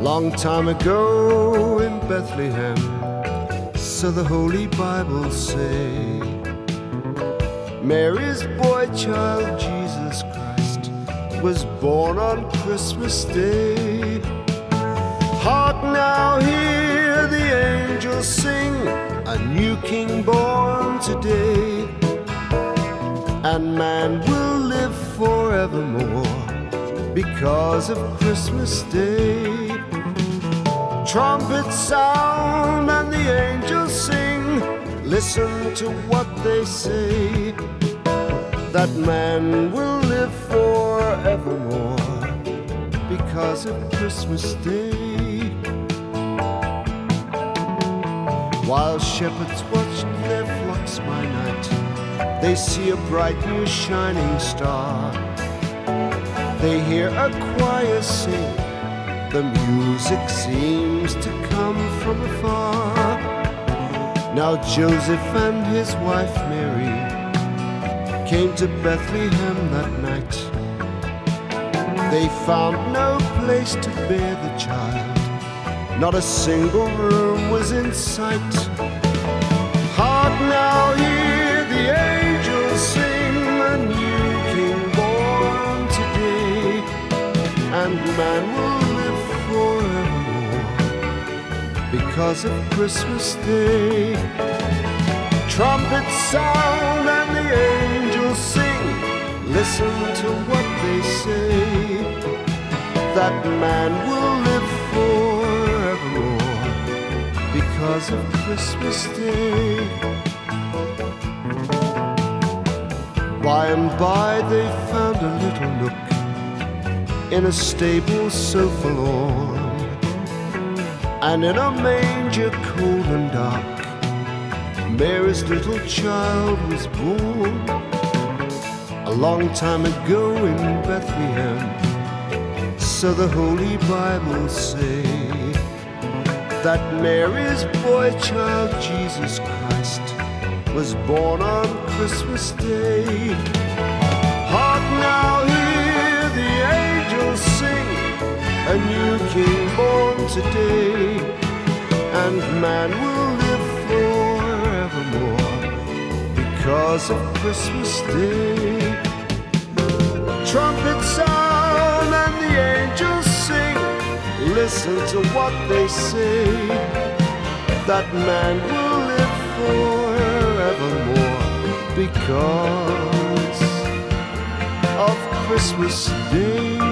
long time ago in Bethlehem, so the Holy Bible say. Mary's boy child, Jesus Christ, was born on Christmas Day. Hark now, hear the angels sing, a new king born today. And man will live forevermore because of Christmas Day. Trumpets sound and the angels sing. Listen to what they say. That man will live forevermore because of Christmas Day. While shepherds watch their flocks by night, they see a bright new shining star. They hear a choir sing, the music seems to come from afar. Now Joseph and his wife Mary came to Bethlehem that night. They found no place to bear the child, not a single room was in sight. Hark now, because of Christmas Day. Trumpets sound and the angels sing. Listen to what they say. That man will live forevermore because of Christmas Day. By and by they found a little nook in a stable so forlorn, and in a manger cold and dark. Mary's little child was born a long time ago in Bethlehem. So the Holy Bible say that Mary's boy child Jesus Christ was born on Christmas Day. A new king born today, and man will live forevermore because of Christmas Day. Trumpets sound and the angels sing. Listen to what they say. That man will live forevermore because of Christmas Day.